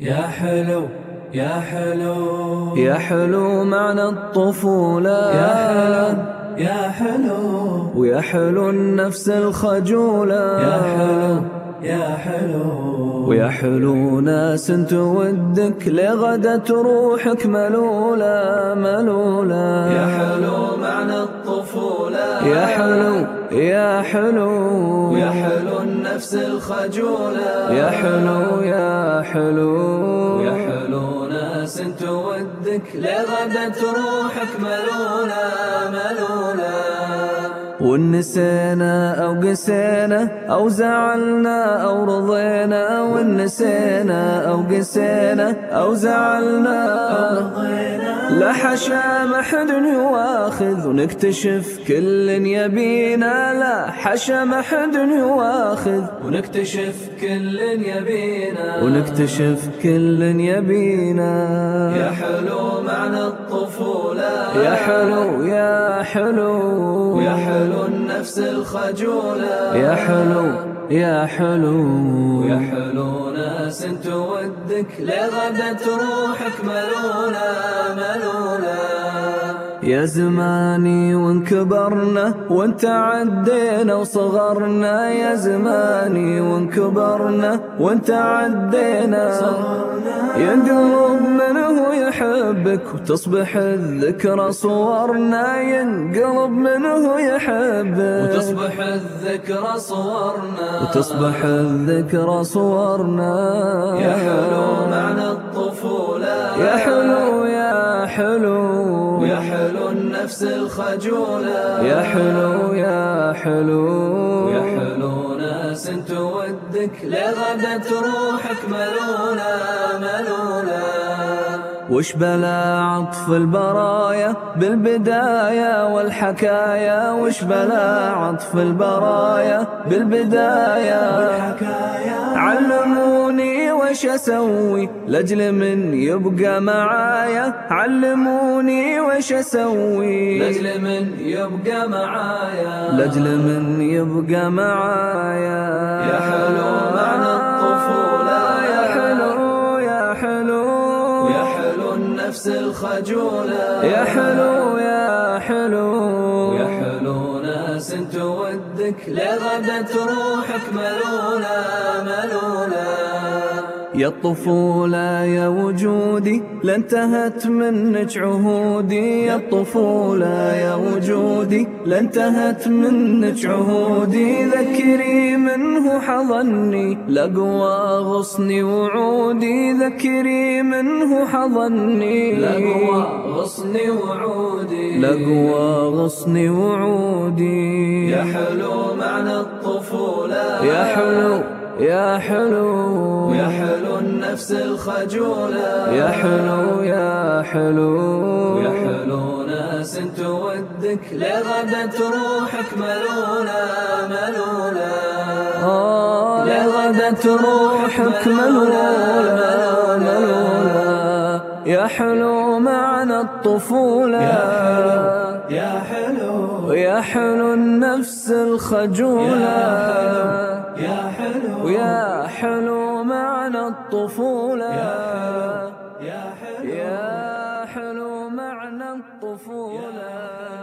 يا حلو يا حلو. يا حلو معنى الطفولة. يا حلو يا حلو. ويا حلو النفس الخجولة. يا حلو يا حلو. ويا حلو ناس تودك لغدت روحك ملولة ملولة. يا حلو معنى الطفولة. يا حلو يا حلو. يا حلو. النفس الخجولة. يا حلو يا حلو. يا حلو ناس تودك لغدت روحك ملولة ملولة ونسينا أو قسينا أو زعلنا أو رضينا ونسينا أو قسينا أو زعلنا أو رضينا. لا حشا ما حد يواخذ ونكتشف كل يبينا. لا حشا ما حد يواخذ ونكتشف كل يبينا. ونكتشف كل يبينا. يا حلو معنى الطفولة. يا حلو يا حلو. يا حلو النفس الخجولة. يا حلو يا حلو. يا حلو ناس تودك لغدت روحك ملولة ملولة يا زماني وانكبرنا وانت عدينا وصغرنا. يا زماني وانكبرنا وانت عدينا. ينقلب منه يحبك وتصبح الذكرى صورنا ينقلب منه يحبك. وتصبح الذكرى صورنا. وتصبح الذكرى صورنا. يا حلو معنى الطفولة. يا حلو يا حلو. يا حلو النفس الخجولة. يا حلو يا حلو. يا حلو ناس تودك لغدت روحك ملولة ملولة وش بلا عطف البرايا بالبداية والحكاية وش بلا عطف البرايا بالبداية والحكاية علموني وش أسوي لأجل من يبقى معايا؟ علموني وش أسوي لأجل من يبقى معايا؟ لأجل من يبقى معايا. يا حلو معنى الطفولة. يا حلو النفس الخجولة يا حلو يا حلو يا حلو ناس تودك لغدت روحك ملولة ملولة يا الطفولة يا وجودي لانتهت منك عهودي. يا الطفولة يا وجودي لانتهت منك عهودي. ذكري منه حضني لقوى غصني وعودي. ذكري منه حضني لقوى غصني وعودي. لقوى غصني وعودي. يا حلو معنى الطفولة. يا حلو يا حلو يا حلو النفس الخجولة. يا حلو يا حلو يا حلو ناس تودك لغدت روحك ملولة ملولة آه لغدت روحك ملولة ملولة يا حلو معنى الطفولة يا حلو يا حلو النفس الخجولة يا حلو ويا حلو معنى الطفولة يا حلو يا حلو معنى الطفولة